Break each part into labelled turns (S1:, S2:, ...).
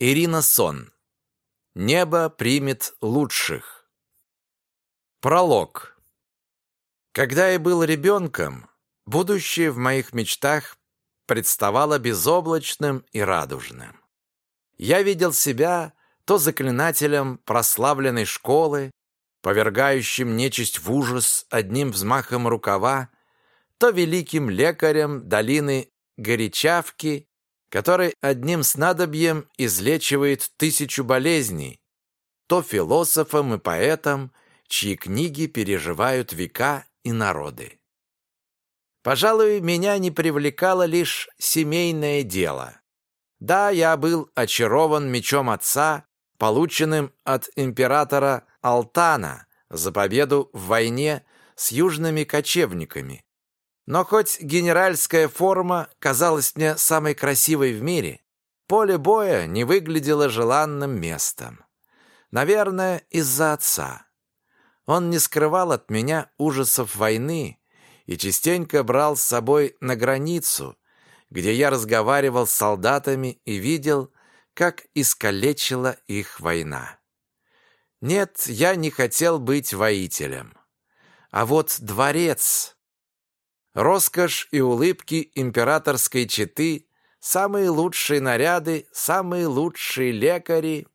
S1: Ирина Сон. Небо примет лучших. Пролог. Когда я был ребенком, будущее в моих мечтах представало безоблачным и радужным. Я видел себя то заклинателем прославленной школы, повергающим нечисть в ужас одним взмахом рукава, то великим лекарем долины Горячавки который одним снадобьем излечивает тысячу болезней, то философам и поэтам, чьи книги переживают века и народы. Пожалуй, меня не привлекало лишь семейное дело. Да, я был очарован мечом отца, полученным от императора Алтана за победу в войне с южными кочевниками, но хоть генеральская форма казалась мне самой красивой в мире, поле боя не выглядело желанным местом. Наверное, из-за отца. Он не скрывал от меня ужасов войны и частенько брал с собой на границу, где я разговаривал с солдатами и видел, как искалечила их война. Нет, я не хотел быть воителем. А вот дворец... Роскошь и улыбки императорской четы, самые лучшие наряды, самые лучшие лекари.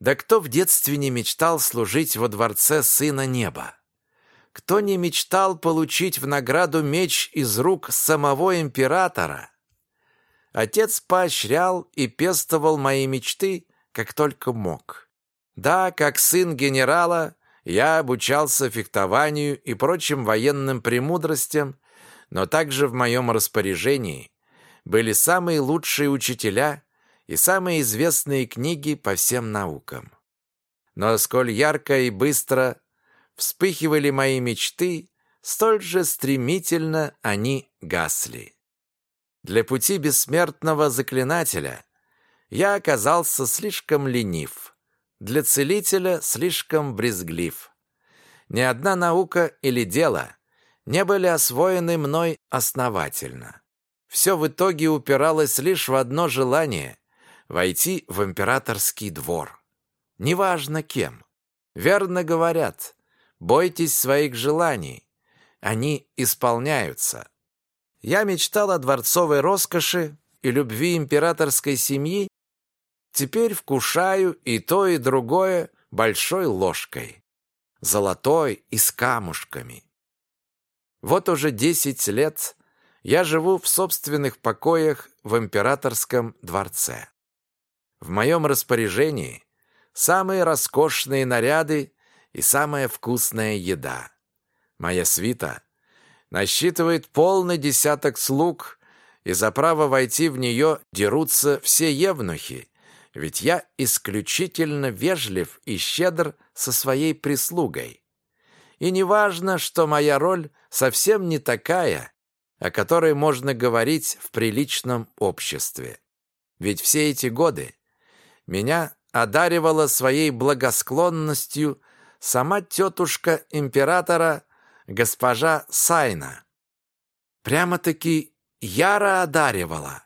S1: Да кто в детстве не мечтал служить во дворце сына неба? Кто не мечтал получить в награду меч из рук самого императора? Отец поощрял и пестовал мои мечты, как только мог. Да, как сын генерала, я обучался фехтованию и прочим военным премудростям, но также в моем распоряжении были самые лучшие учителя и самые известные книги по всем наукам. Но сколь ярко и быстро вспыхивали мои мечты, столь же стремительно они гасли. Для пути бессмертного заклинателя я оказался слишком ленив, для целителя слишком брезглив. Ни одна наука или дело не были освоены мной основательно. Все в итоге упиралось лишь в одно желание — войти в императорский двор. Неважно кем. Верно говорят, бойтесь своих желаний. Они исполняются. Я мечтал о дворцовой роскоши и любви императорской семьи, теперь вкушаю и то, и другое большой ложкой. Золотой и с камушками. Вот уже десять лет я живу в собственных покоях в императорском дворце. В моем распоряжении самые роскошные наряды и самая вкусная еда. Моя свита насчитывает полный десяток слуг, и за право войти в нее дерутся все евнухи, ведь я исключительно вежлив и щедр со своей прислугой. И не важно, что моя роль совсем не такая, о которой можно говорить в приличном обществе. Ведь все эти годы меня одаривала своей благосклонностью сама тетушка императора госпожа Сайна. Прямо-таки яро одаривала.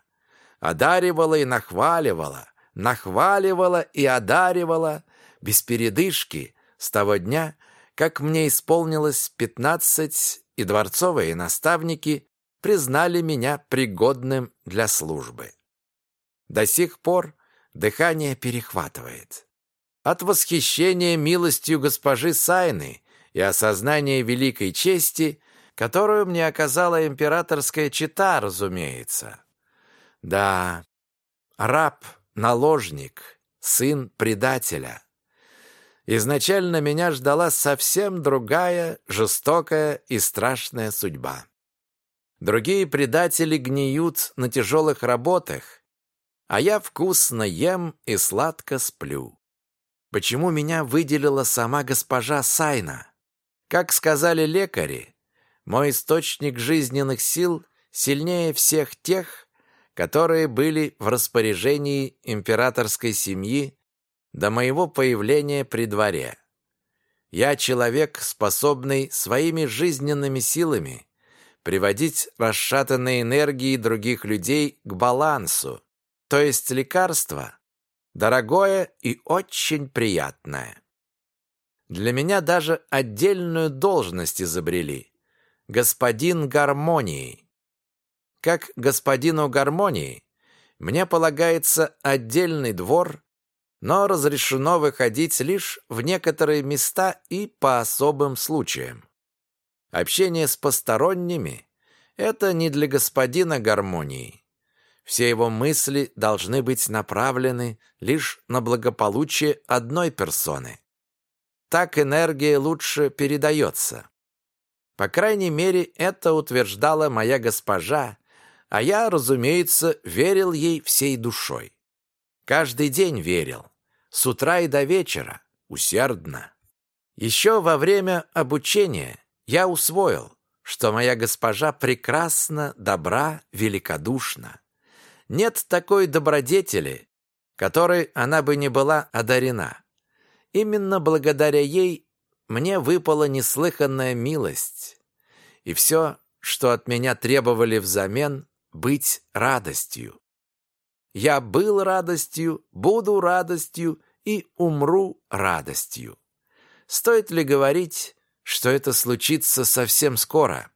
S1: Одаривала и нахваливала, нахваливала и одаривала без передышки с того дня, как мне исполнилось пятнадцать, и дворцовые наставники признали меня пригодным для службы. До сих пор дыхание перехватывает. От восхищения милостью госпожи Сайны и осознания великой чести, которую мне оказала императорская чета, разумеется. Да, раб, наложник, сын предателя — Изначально меня ждала совсем другая, жестокая и страшная судьба. Другие предатели гниют на тяжелых работах, а я вкусно ем и сладко сплю. Почему меня выделила сама госпожа Сайна? Как сказали лекари, мой источник жизненных сил сильнее всех тех, которые были в распоряжении императорской семьи до моего появления при дворе. Я человек, способный своими жизненными силами приводить расшатанные энергии других людей к балансу, то есть лекарства дорогое и очень приятное. Для меня даже отдельную должность изобрели. Господин гармонии. Как господину гармонии, мне полагается отдельный двор, но разрешено выходить лишь в некоторые места и по особым случаям. Общение с посторонними – это не для господина гармонии. Все его мысли должны быть направлены лишь на благополучие одной персоны. Так энергия лучше передается. По крайней мере, это утверждала моя госпожа, а я, разумеется, верил ей всей душой. Каждый день верил, с утра и до вечера, усердно. Еще во время обучения я усвоил, что моя госпожа прекрасна, добра, великодушна. Нет такой добродетели, которой она бы не была одарена. Именно благодаря ей мне выпала неслыханная милость. И все, что от меня требовали взамен, быть радостью. Я был радостью, буду радостью и умру радостью. Стоит ли говорить, что это случится совсем скоро.